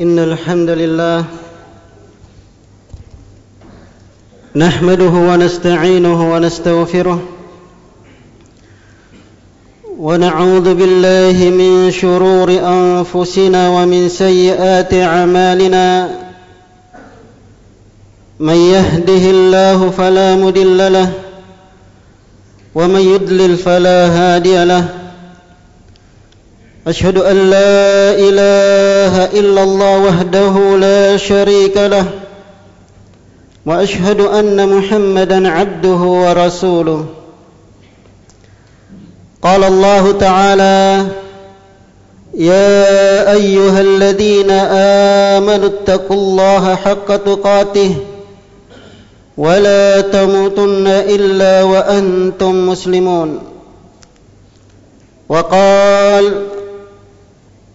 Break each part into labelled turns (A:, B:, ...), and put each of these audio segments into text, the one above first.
A: إن الحمد لله نحمده ونستعينه ونستغفره ونعوذ بالله من شرور أنفسنا ومن سيئات أعمالنا. من يهده الله فلا مدل له ومن يدلل فلا هادي له. أشهد أن لا إله إلا الله وحده لا شريك له وأشهد أن محمدا عبده ورسوله. قال الله تعالى يا أيها الذين آمنوا اتقوا الله حق تقاته ولا تموتن إلا وأنتم مسلمون. وقال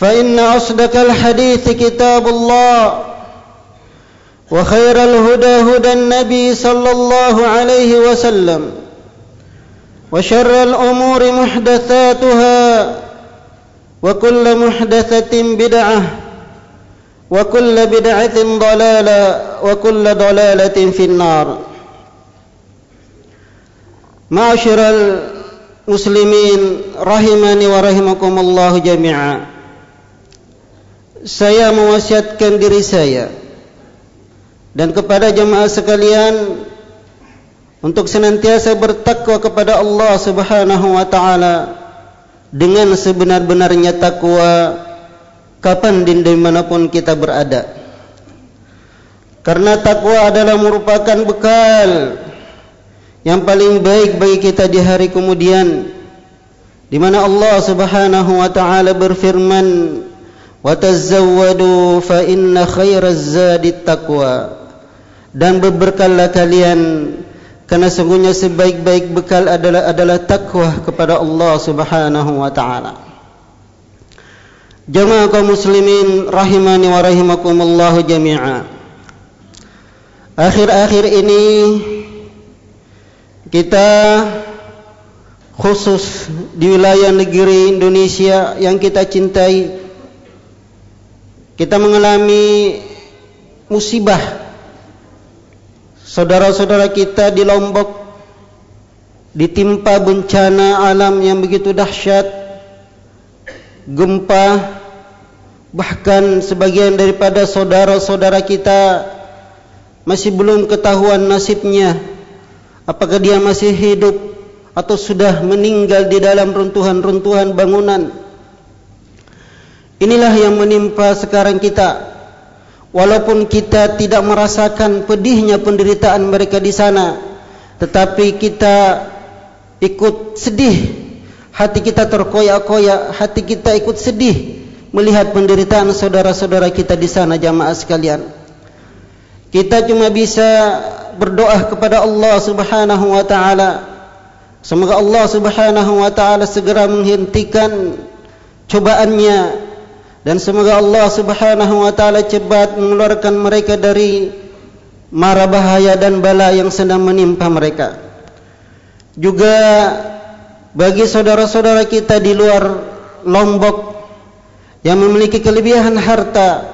A: فإن أصدق الحديث كتاب الله وخير الهدى هدى النبي صلى الله عليه وسلم وشر الأمور محدثاتها وكل محدثة بدعة وكل بدعة ضلالة وكل ضلالة في النار. معاشر المسلمين رحمني ورحمكم الله جميعا. Saya mewasiatkan diri saya dan kepada jemaah sekalian untuk senantiasa bertakwa kepada Allah Subhanahu wa taala dengan sebenar-benarnya takwa kapan dan dimanapun kita berada. Karena takwa adalah merupakan bekal yang paling baik bagi kita di hari kemudian di mana Allah Subhanahu wa taala berfirman Watazawwadu fa inna khairaz zadi taqwa dan berberkallah kalian karena sungguhnya sebaik-baik bekal adalah adalah takwa kepada Allah Subhanahu wa taala. Jemaah kaum muslimin rahimani wa rahimakumullah jami'a. Akhir-akhir ini kita khusus di wilayah negeri Indonesia yang kita cintai kita mengalami musibah. Saudara-saudara kita di Lombok ditimpa bencana alam yang begitu dahsyat gempa bahkan sebagian daripada saudara-saudara kita masih belum ketahuan nasibnya. Apakah dia masih hidup atau sudah meninggal di dalam runtuhan-runtuhan bangunan Inilah yang menimpa sekarang kita. Walaupun kita tidak merasakan pedihnya penderitaan mereka di sana, tetapi kita ikut sedih. Hati kita terkoyak-koyak, hati kita ikut sedih melihat penderitaan saudara-saudara kita di sana jamaah sekalian. Kita cuma bisa berdoa kepada Allah Subhanahu wa taala. Semoga Allah Subhanahu wa taala segera menghentikan cobaannya dan semoga Allah Subhanahu wa taala cepat mengeluarkan mereka dari mara bahaya dan bala yang sedang menimpa mereka. Juga bagi saudara-saudara kita di luar Lombok yang memiliki kelebihan harta,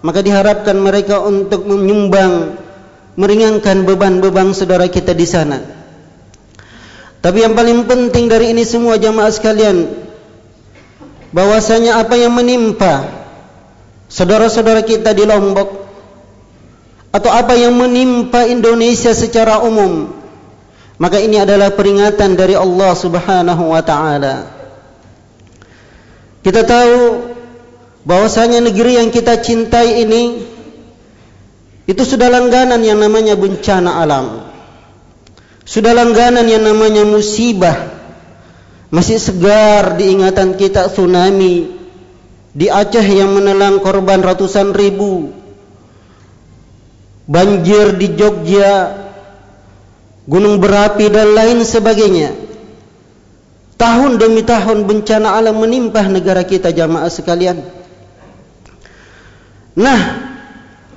A: maka diharapkan mereka untuk menyumbang meringankan beban-beban saudara kita di sana. Tapi yang paling penting dari ini semua jamaah sekalian, bahwasanya apa yang menimpa saudara-saudara kita di Lombok atau apa yang menimpa Indonesia secara umum maka ini adalah peringatan dari Allah Subhanahu wa taala. Kita tahu bahwasanya negeri yang kita cintai ini itu sudah langganan yang namanya bencana alam. Sudah langganan yang namanya musibah masih segar diingatan kita tsunami di Aceh yang menelan korban ratusan ribu banjir di Jogja, gunung berapi dan lain sebagainya. Tahun demi tahun bencana alam menimpa negara kita jamaah sekalian. Nah,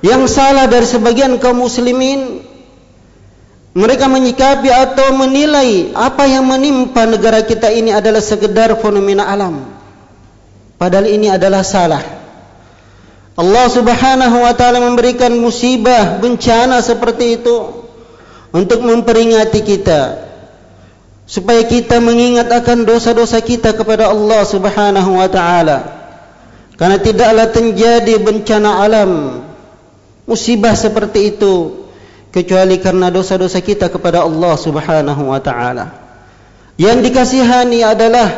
A: yang salah dari sebagian kaum muslimin mereka menyikapi atau menilai apa yang menimpa negara kita ini adalah sekedar fenomena alam. Padahal ini adalah salah. Allah subhanahu wa ta'ala memberikan musibah, bencana seperti itu untuk memperingati kita supaya kita mengingat akan dosa-dosa kita kepada Allah subhanahu wa ta'ala karena tidaklah terjadi bencana alam musibah seperti itu kecuali karena dosa-dosa kita kepada Allah subhanahu wa ta'ala yang dikasihani adalah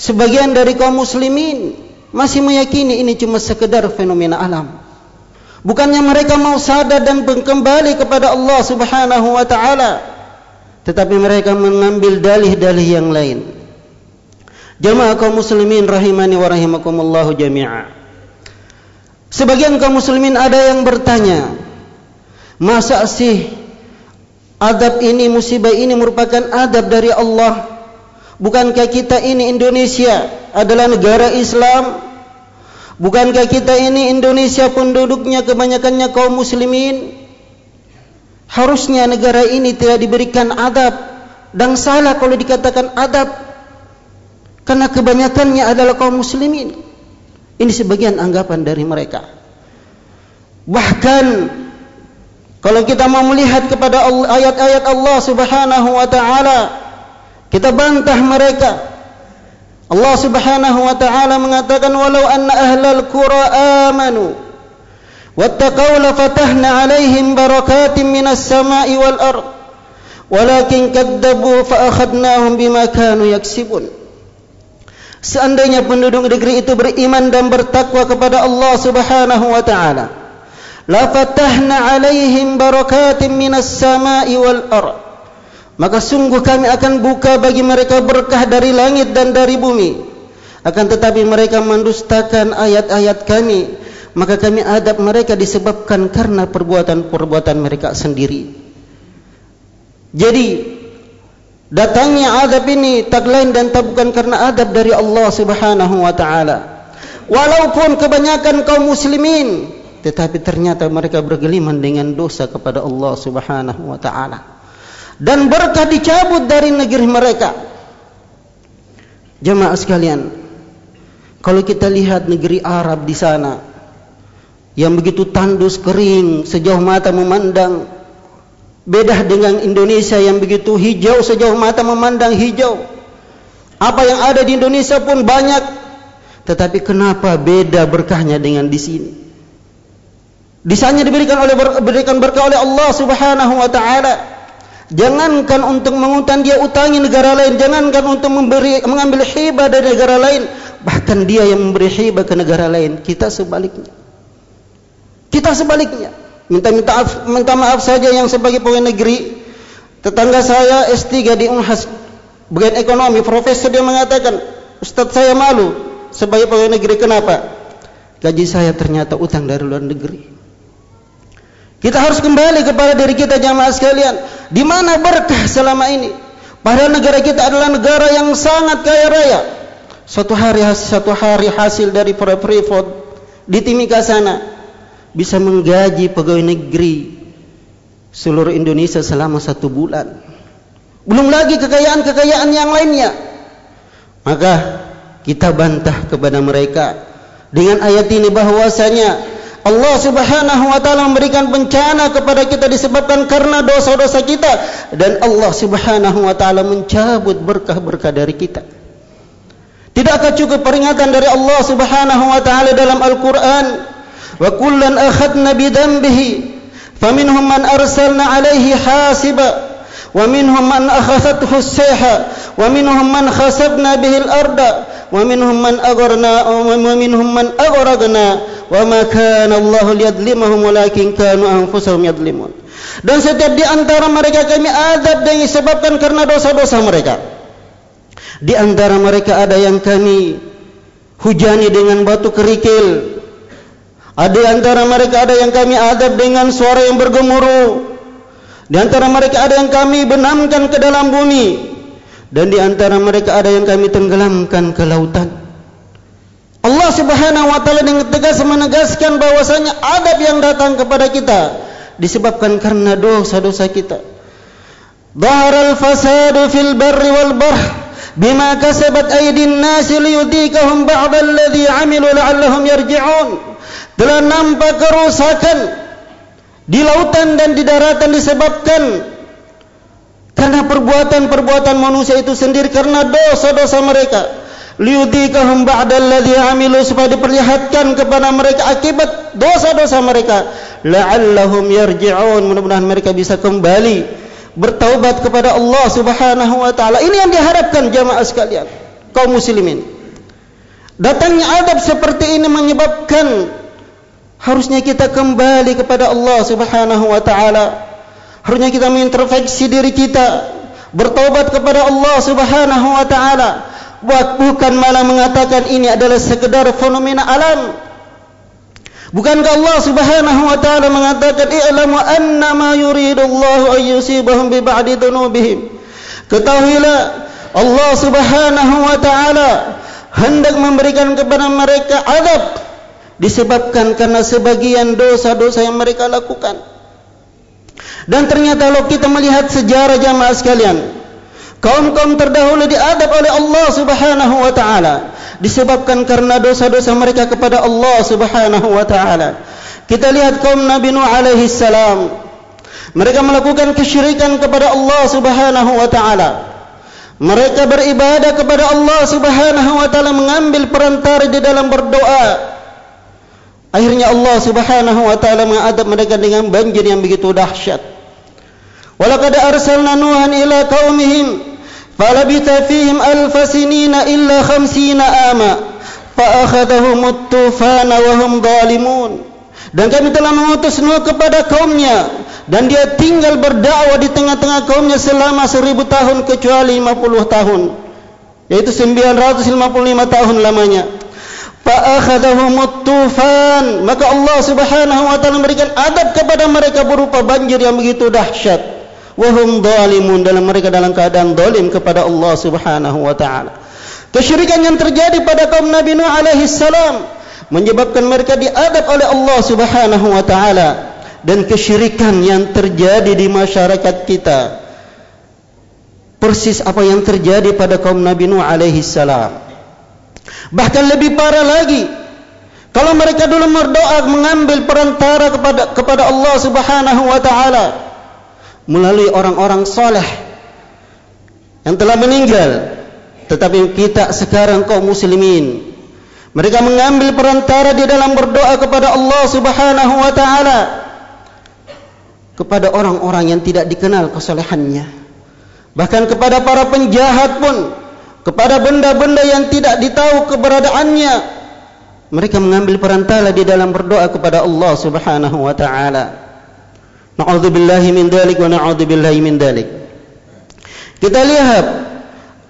A: sebagian dari kaum muslimin masih meyakini ini cuma sekedar fenomena alam. Bukannya mereka mau sadar dan kembali kepada Allah Subhanahu wa taala, tetapi mereka mengambil dalih-dalih yang lain. Jemaah kaum muslimin rahimani wa rahimakumullah jami'a. Sebagian kaum muslimin ada yang bertanya, masa sih adab ini musibah ini merupakan adab dari Allah? Bukankah kita ini Indonesia adalah negara Islam? Bukankah kita ini Indonesia penduduknya kebanyakannya kaum muslimin? Harusnya negara ini tidak diberikan adab dan salah kalau dikatakan adab karena kebanyakannya adalah kaum muslimin. Ini sebagian anggapan dari mereka. Bahkan kalau kita mau melihat kepada ayat-ayat Allah Subhanahu wa taala kita bantah mereka. Allah subhanahu wa ta'ala mengatakan walau anna ahlal qura amanu wattaqaw la fatahna alaihim barakatin minas sama'i wal ard walakin kadzabu fa akhadnahum bima kanu yaksibun. Seandainya penduduk negeri itu beriman dan bertakwa kepada Allah Subhanahu wa taala la fatahna alaihim barakatin minas sama'i wal ard maka sungguh kami akan buka bagi mereka berkah dari langit dan dari bumi. Akan tetapi mereka mendustakan ayat-ayat kami. Maka kami adab mereka disebabkan karena perbuatan-perbuatan mereka sendiri. Jadi datangnya adab ini tak lain dan tak bukan karena adab dari Allah subhanahu wa ta'ala. Walaupun kebanyakan kaum muslimin tetapi ternyata mereka bergeliman dengan dosa kepada Allah subhanahu wa ta'ala dan berkah dicabut dari negeri mereka. Jemaah sekalian, kalau kita lihat negeri Arab di sana yang begitu tandus kering sejauh mata memandang beda dengan Indonesia yang begitu hijau sejauh mata memandang hijau. Apa yang ada di Indonesia pun banyak, tetapi kenapa beda berkahnya dengan di sini? Di sana diberikan oleh berikan berkah oleh Allah Subhanahu wa taala. Jangankan untuk mengutang dia utangi negara lain, jangankan untuk memberi mengambil hibah dari negara lain, bahkan dia yang memberi hibah ke negara lain. Kita sebaliknya. Kita sebaliknya. Minta minta maaf, minta maaf saja yang sebagai pegawai negeri. Tetangga saya S3 di Unhas bagian ekonomi, profesor dia mengatakan, "Ustaz saya malu sebagai pegawai negeri kenapa? Gaji saya ternyata utang dari luar negeri." Kita harus kembali kepada diri kita jamaah sekalian. Di mana berkah selama ini? Padahal negara kita adalah negara yang sangat kaya raya. Suatu hari satu hari hasil dari Freeport di Timika sana bisa menggaji pegawai negeri seluruh Indonesia selama satu bulan. Belum lagi kekayaan-kekayaan yang lainnya. Maka kita bantah kepada mereka dengan ayat ini bahwasanya Allah Subhanahu wa taala memberikan bencana kepada kita disebabkan karena dosa-dosa kita dan Allah Subhanahu wa taala mencabut berkah-berkah dari kita. Tidakkah cukup peringatan dari Allah Subhanahu wa taala dalam Al-Qur'an? Wa kullan akhadna bi dhanbihi faminhum man arsalna alaihi hasiba ومنهم من أخذته السيحة ومنهم من خسبنا به الأرض ومنهم من أغرنا ومنهم من أغرقنا وما كان الله ليظلمهم ولكن كانوا أنفسهم يظلمون dan setiap di antara mereka kami azab yang disebabkan karena dosa-dosa mereka di antara mereka ada yang kami hujani dengan batu kerikil ada di antara mereka ada yang kami azab dengan suara yang bergemuruh di antara mereka ada yang kami benamkan ke dalam bumi dan di antara mereka ada yang kami tenggelamkan ke lautan. Allah Subhanahu wa taala dengan tegas menegaskan bahwasanya adab yang datang kepada kita disebabkan karena dosa-dosa kita. Dhaharal fasadu fil barri wal bahr bima kasabat aydin nas liyudikahum ba'd alladhi 'amilu la'allahum yarji'un. Telah nampak kerusakan di lautan dan di daratan disebabkan karena perbuatan-perbuatan manusia itu sendiri karena dosa-dosa mereka. Liyudikahum ba'dalladhi amilu supaya diperlihatkan kepada mereka akibat dosa-dosa mereka. La'allahum yarji'un mudah-mudahan mereka bisa kembali bertaubat kepada Allah Subhanahu wa taala. Ini yang diharapkan jamaah sekalian kaum muslimin. Datangnya adab seperti ini menyebabkan Harusnya kita kembali kepada Allah Subhanahu wa taala. Harusnya kita mengintrospeksi diri kita, bertobat kepada Allah Subhanahu wa taala. Bukan malah mengatakan ini adalah sekedar fenomena alam. Bukankah Allah Subhanahu wa taala mengatakan i'lamu anna ma yuridu Allah an yusibahum bi ba'di dhunubihim. Ketahuilah Allah Subhanahu wa taala hendak memberikan kepada mereka azab disebabkan karena sebagian dosa-dosa yang mereka lakukan. Dan ternyata kalau kita melihat sejarah jamaah sekalian, kaum-kaum terdahulu diadab oleh Allah Subhanahu wa taala disebabkan karena dosa-dosa mereka kepada Allah Subhanahu wa taala. Kita lihat kaum Nabi Nuh alaihi salam. Mereka melakukan kesyirikan kepada Allah Subhanahu wa taala. Mereka beribadah kepada Allah Subhanahu wa taala mengambil perantara di dalam berdoa Akhirnya Allah Subhanahu wa taala mengadab mereka dengan banjir yang begitu dahsyat. Walaqad arsalna Nuhan ila qaumihim falabitha fihim alf sinina illa 50 ama fa akhadhahum at-tufan wa hum zalimun. Dan kami telah mengutus Nuh kepada kaumnya dan dia tinggal berdakwah di tengah-tengah kaumnya selama seribu tahun kecuali 50 tahun yaitu 955 tahun lamanya fa'akhadhahum tufan maka Allah Subhanahu wa taala memberikan adab kepada mereka berupa banjir yang begitu dahsyat. Wa hum zalimun dalam mereka dalam keadaan zalim kepada Allah Subhanahu wa taala. Kesyirikan yang terjadi pada kaum Nabi Nuh alaihi salam menyebabkan mereka diadab oleh Allah Subhanahu wa taala dan kesyirikan yang terjadi di masyarakat kita. Persis apa yang terjadi pada kaum Nabi Nuh alaihi salam Bahkan lebih parah lagi. Kalau mereka dulu berdoa mengambil perantara kepada kepada Allah Subhanahu wa taala melalui orang-orang soleh yang telah meninggal. Tetapi kita sekarang kaum muslimin mereka mengambil perantara di dalam berdoa kepada Allah Subhanahu wa taala kepada orang-orang yang tidak dikenal kesolehannya. Bahkan kepada para penjahat pun kepada benda-benda yang tidak ditahu keberadaannya. Mereka mengambil perantara di dalam berdoa kepada Allah Subhanahu wa taala. Na'udzubillahi min dalik wa na'udzubillahi min dalik kita lihat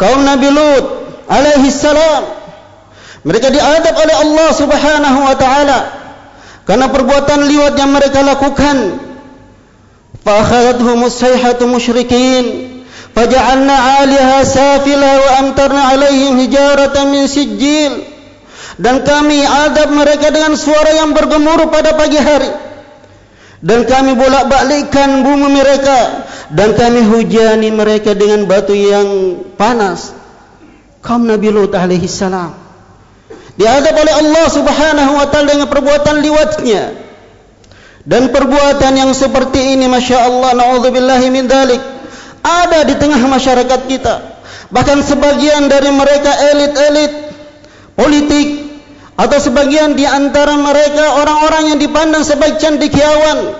A: kaum Nabi Lut alaihi salam. Mereka diadab oleh Allah Subhanahu wa taala karena perbuatan liwat yang mereka lakukan. Fa akhadhatuhum as-sayhatu musyrikin فجعلنا عاليها سافلها وأمطرنا عليهم هجارة من سجيل dan kami adab mereka dengan suara yang bergemuruh pada pagi hari dan kami bolak-balikkan bumi mereka dan kami hujani mereka dengan batu yang panas kaum Nabi Lut alaihi salam diadab oleh Allah Subhanahu wa taala dengan perbuatan liwatnya dan perbuatan yang seperti ini masya-Allah naudzubillahi min dzalik ada di tengah masyarakat kita. Bahkan sebagian dari mereka elit-elit politik atau sebagian di antara mereka orang-orang yang dipandang sebagai cendekiawan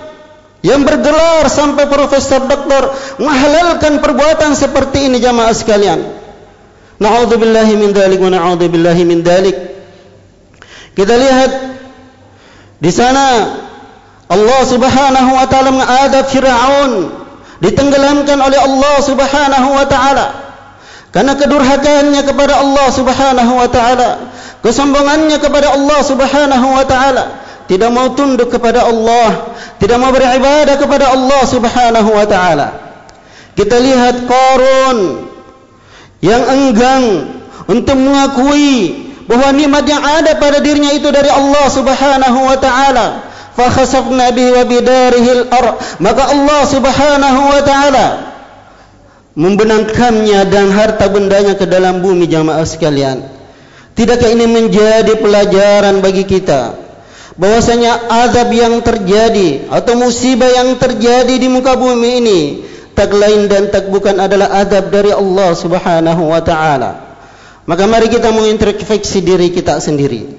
A: yang bergelar sampai profesor doktor menghalalkan perbuatan seperti ini jamaah sekalian. Na'udzubillahi min dalik wa na'udzubillahi min dalik. Kita lihat di sana Allah Subhanahu wa taala mengadab Firaun ditenggelamkan oleh Allah Subhanahu wa taala karena kedurhakaannya kepada Allah Subhanahu wa taala, kesombongannya kepada Allah Subhanahu wa taala tidak mau tunduk kepada Allah, tidak mau beribadah kepada Allah Subhanahu wa taala. Kita lihat Qarun yang enggan untuk mengakui bahawa nikmat yang ada pada dirinya itu dari Allah Subhanahu wa taala. Fa khasafna bihi wa bidarihi al-ard. Maka Allah Subhanahu wa taala membenamkannya dan harta bendanya ke dalam bumi jamaah sekalian. Tidakkah ini menjadi pelajaran bagi kita? bahwasanya azab yang terjadi atau musibah yang terjadi di muka bumi ini tak lain dan tak bukan adalah azab dari Allah Subhanahu wa taala. Maka mari kita mengintrospeksi diri kita sendiri.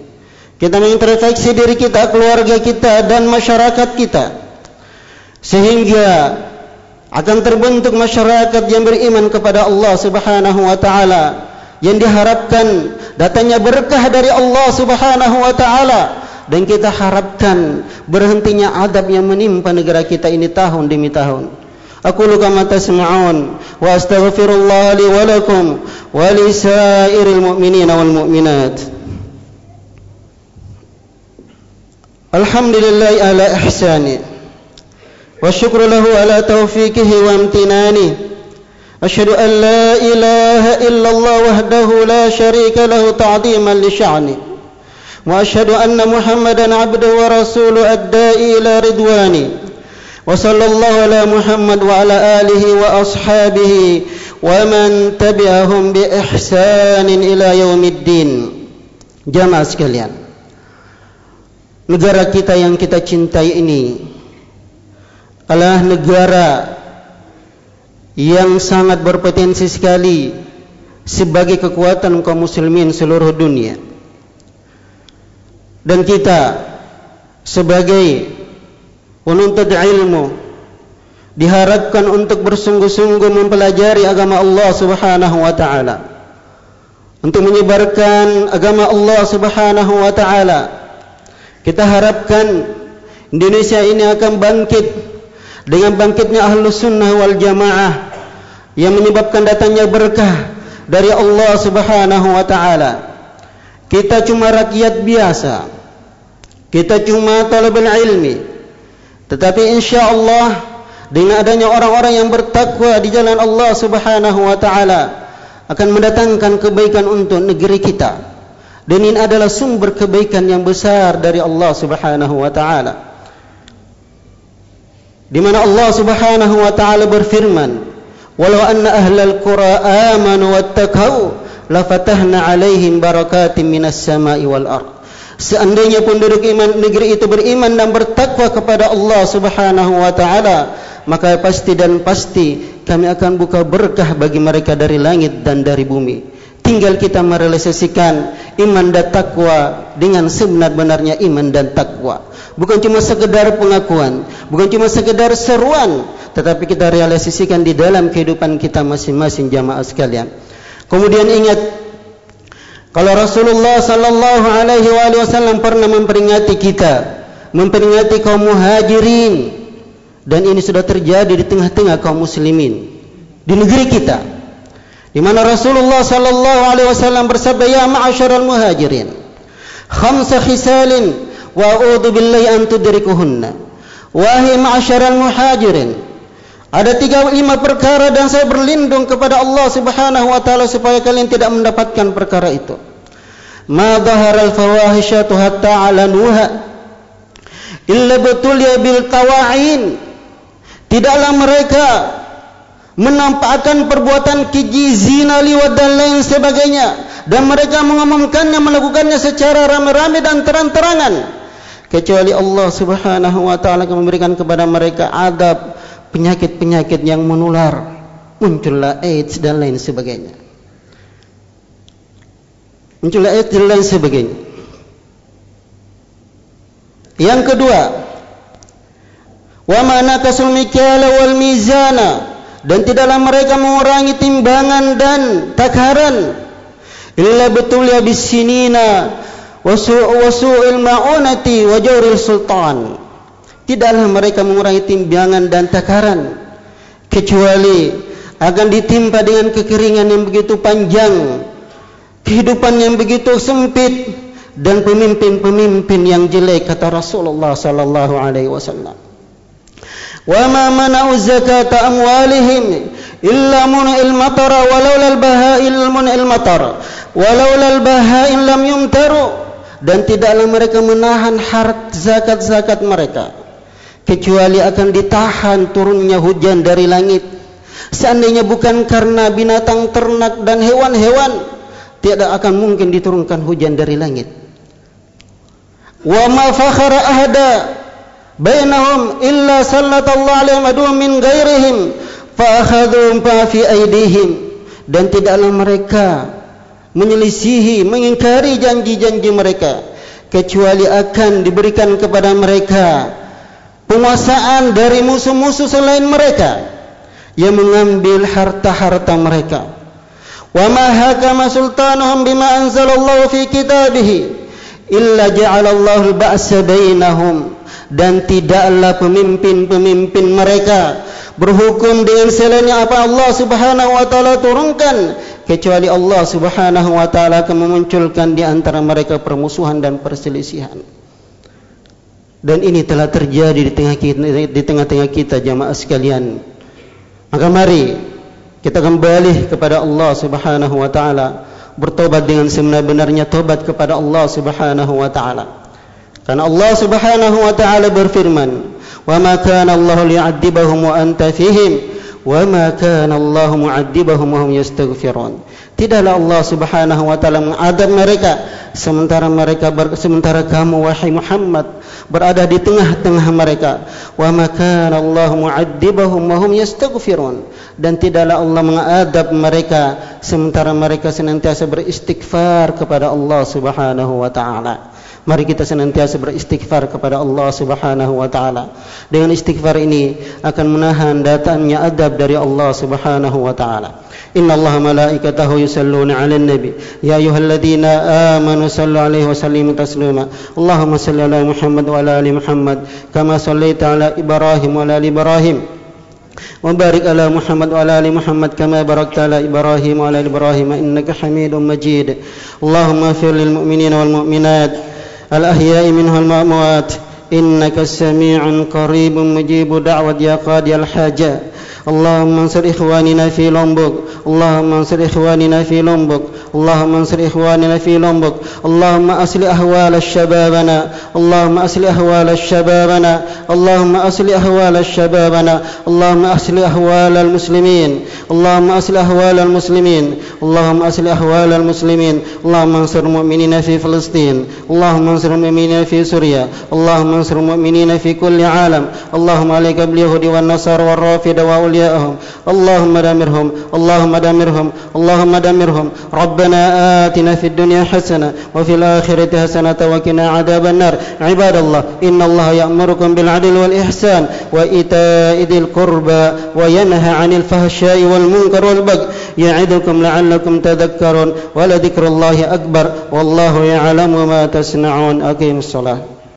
A: Kita mengintrospeksi diri kita, keluarga kita dan masyarakat kita. Sehingga akan terbentuk masyarakat yang beriman kepada Allah Subhanahu wa taala yang diharapkan datanya berkah dari Allah Subhanahu wa taala dan kita harapkan berhentinya adab yang menimpa negara kita ini tahun demi tahun. Aku luka mata tasma'un wa astaghfirullah li wa lakum wa الحمد لله على إحساني والشكر له على توفيقه وامتناني أشهد أن لا إله إلا الله وحده لا شريك له تعظيما لشعني وأشهد أن محمدا عبده ورسوله أدى إلى رضواني وصلى الله على محمد وعلى آله وأصحابه ومن تبعهم بإحسان إلى يوم الدين din. سكليان sekalian. Negara kita yang kita cintai ini adalah negara yang sangat berpotensi sekali sebagai kekuatan kaum muslimin seluruh dunia. Dan kita sebagai penuntut ilmu diharapkan untuk bersungguh-sungguh mempelajari agama Allah Subhanahu wa taala untuk menyebarkan agama Allah Subhanahu wa taala kita harapkan Indonesia ini akan bangkit dengan bangkitnya ahlus sunnah wal jamaah yang menyebabkan datangnya berkah dari Allah Subhanahu wa taala. Kita cuma rakyat biasa. Kita cuma talabul ilmi. Tetapi insyaallah dengan adanya orang-orang yang bertakwa di jalan Allah Subhanahu wa taala akan mendatangkan kebaikan untuk negeri kita dan ini adalah sumber kebaikan yang besar dari Allah Subhanahu wa taala. Di mana Allah Subhanahu wa taala berfirman walau anna ahlal qura amanu wattaqau la fatahna alaihim barakatim minas sama'i wal ard. Seandainya penduduk iman negeri itu beriman dan bertakwa kepada Allah Subhanahu wa taala maka pasti dan pasti kami akan buka berkah bagi mereka dari langit dan dari bumi tinggal kita merealisasikan iman dan takwa dengan sebenar-benarnya iman dan takwa bukan cuma sekedar pengakuan bukan cuma sekedar seruan tetapi kita realisasikan di dalam kehidupan kita masing-masing jamaah sekalian Kemudian ingat kalau Rasulullah sallallahu alaihi wasallam pernah memperingati kita, memperingati kaum muhajirin dan ini sudah terjadi di tengah-tengah kaum muslimin di negeri kita. Di mana Rasulullah sallallahu alaihi wasallam bersabda ya ma'asyaral muhajirin khamsa khisalin wa a'udzu billahi an tudrikuhunna. Wahai ma'asyaral muhajirin ada tiga lima perkara dan saya berlindung kepada Allah Subhanahu wa taala supaya kalian tidak mendapatkan perkara itu. Ma dhahara al-fawahishatu hatta 'alanuha illa betul ya bil tawa'in. Tidaklah mereka menampakkan perbuatan keji zina liwat dan lain sebagainya. Dan mereka mengumumkannya melakukannya secara ramai-ramai dan terang-terangan. Kecuali Allah Subhanahu wa taala akan memberikan kepada mereka adab penyakit-penyakit yang menular muncullah AIDS dan lain sebagainya. Muncullah AIDS dan lain sebagainya. Yang kedua wa mana kasul mikyala wal mizana dan tidaklah mereka mengurangi timbangan dan takaran. Illa betul ya bisinina wasu'il ma'unati wa jawril sultan. Tidaklah mereka mengurangi timbangan dan takaran. Kecuali akan ditimpa dengan kekeringan yang begitu panjang kehidupan yang begitu sempit dan pemimpin-pemimpin yang jelek kata Rasulullah sallallahu alaihi wasallam wa ma mana'u zakata amwalihim illa mun'il matara walau lal baha'il mun'il matara walau lal baha'in lam yumtaru dan tidaklah mereka menahan harta zakat-zakat mereka. Kecuali akan ditahan turunnya hujan dari langit. Seandainya bukan karena binatang ternak dan hewan-hewan tidak akan mungkin diturunkan hujan dari langit. Wa ma fakhara ahada bainahum illa sallallahu alaihi wa min ghairihim fa akhadhum fa fi aydihim dan tidaklah mereka menyelisihi, mengingkari janji-janji mereka kecuali akan diberikan kepada mereka penguasaan dari musuh-musuh selain mereka yang mengambil harta-harta mereka. Wa ma hakama sultanuhum bima anzalallahu fi kitabihi illa ja'alallahu al-ba'sa bainahum dan tidaklah pemimpin-pemimpin mereka berhukum dengan selainnya apa Allah Subhanahu wa taala turunkan kecuali Allah Subhanahu wa taala akan memunculkan di antara mereka permusuhan dan perselisihan. Dan ini telah terjadi di tengah kita di tengah-tengah kita jemaah sekalian. Maka mari kita kembali kepada Allah Subhanahu wa taala bertobat dengan sebenar-benarnya tobat kepada Allah Subhanahu wa taala. Karena Allah Subhanahu wa taala berfirman, "Wa ma kana Allah li'adzibahum wa anta fihim." wa ma kana Allah mu'adzibahum wa hum yastaghfirun tidaklah Allah Subhanahu wa taala mengadab mereka. Sementara mereka ber, sementara kamu wahai Muhammad berada di tengah-tengah mereka. Wa ma kana Allah mu'adzibahum wa hum yastaghfirun. Dan tidaklah Allah mengadab mereka sementara mereka senantiasa beristighfar kepada Allah Subhanahu wa taala Mari kita senantiasa beristighfar kepada Allah Subhanahu wa taala. Dengan istighfar ini akan menahan datangnya adab dari Allah Subhanahu wa taala. Inna Allah malaikatahu yusalluna 'alan nabi. Ya ayyuhalladzina amanu sallu 'alaihi wa sallimu taslima. Allahumma salli 'ala Muhammad wa 'ala ali Muhammad kama sallaita 'ala Ibrahim wa 'ala ali Ibrahim. وبارك على محمد وعلى ال محمد كما باركت على ابراهيم وعلى ال ابراهيم انك حميد مجيد اللهم اغفر للمؤمنين والمؤمنات الأحياء منه المأموات إنك السميع قريب مجيب دعوة يا قاضي الحاجة اللهم انصر إخواننا في لومبوك. اللهم انصر إخواننا في لومبوك. اللهم انصر إخواننا في لومبوك. اللهم أصل أهوال شبابنا اللهم أصل أهوال شبابنا اللهم أصل أهوال شبابنا اللهم أصل أهوال المسلمين. اللهم أصل أهوال المسلمين. اللهم أصل أهوال المسلمين. اللهم انصر المؤمنين في فلسطين. اللهم انصر المؤمنين في سوريا. اللهم انصر المؤمنين في كل عالم. اللهم عليك باليهود والنصارى والرافضة وأوليائهم اللهم دمرهم اللهم دمرهم اللهم دمرهم. ربنا آتنا في الدنيا حسنة وفي الآخرة حسنة وقنا عذاب النار. عباد الله إن الله يأمركم بالعدل والإحسان وإيتاء ذي القربى وينهى عن الفحشاء والمنكر والبغي. يعظكم لعلكم تذكرون ولذكر الله أكبر. والله يعلم ما تصنعون. أقيم الصلاة.